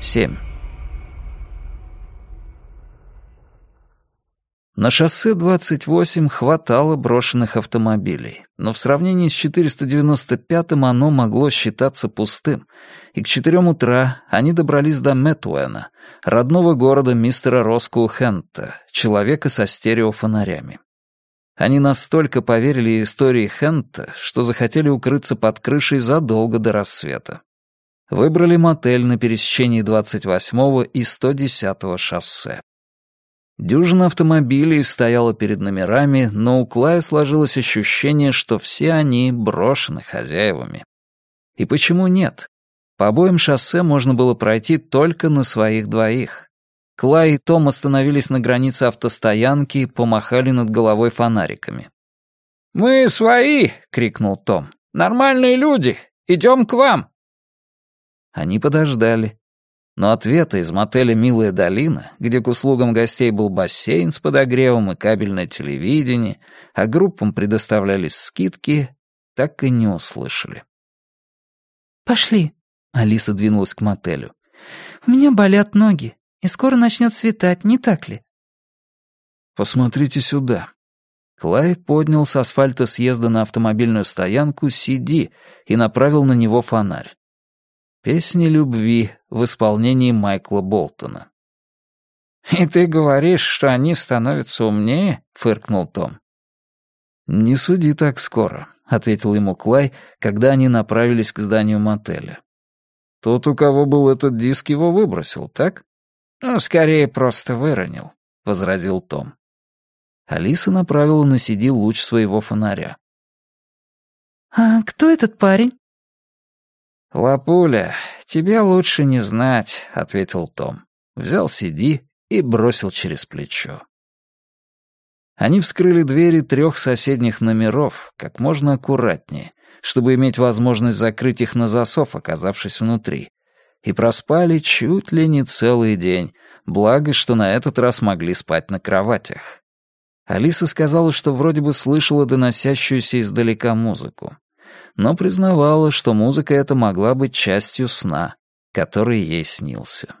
7. На шоссе 28 хватало брошенных автомобилей, но в сравнении с 495-м оно могло считаться пустым, и к четырем утра они добрались до Метуэна, родного города мистера Роскоу Хента, человека со стереофонарями. Они настолько поверили истории Хента, что захотели укрыться под крышей задолго до рассвета. Выбрали мотель на пересечении 28-го и 110-го шоссе. Дюжина автомобилей стояла перед номерами, но у Клая сложилось ощущение, что все они брошены хозяевами. И почему нет? По обоим шоссе можно было пройти только на своих двоих. Клай и Том остановились на границе автостоянки и помахали над головой фонариками. «Мы свои!» — крикнул Том. «Нормальные люди! Идем к вам!» Они подождали но ответа из мотеля «Милая долина», где к услугам гостей был бассейн с подогревом и кабельное телевидение, а группам предоставлялись скидки, так и не услышали. «Пошли», — Алиса двинулась к мотелю. «У меня болят ноги, и скоро начнет светать, не так ли?» «Посмотрите сюда». Клай поднял с асфальта съезда на автомобильную стоянку «Сиди» и направил на него фонарь. Песни любви в исполнении Майкла Болтона. «И ты говоришь, что они становятся умнее?» — фыркнул Том. «Не суди так скоро», — ответил ему Клай, когда они направились к зданию мотеля. «Тот, у кого был этот диск, его выбросил, так?» «Ну, скорее, просто выронил», — возразил Том. Алиса направила на Сиди луч своего фонаря. «А кто этот парень?» «Лапуля, тебе лучше не знать», — ответил Том. Взял CD и бросил через плечо. Они вскрыли двери трех соседних номеров как можно аккуратнее, чтобы иметь возможность закрыть их на засов, оказавшись внутри, и проспали чуть ли не целый день, благо, что на этот раз могли спать на кроватях. Алиса сказала, что вроде бы слышала доносящуюся издалека музыку но признавала, что музыка эта могла быть частью сна, который ей снился.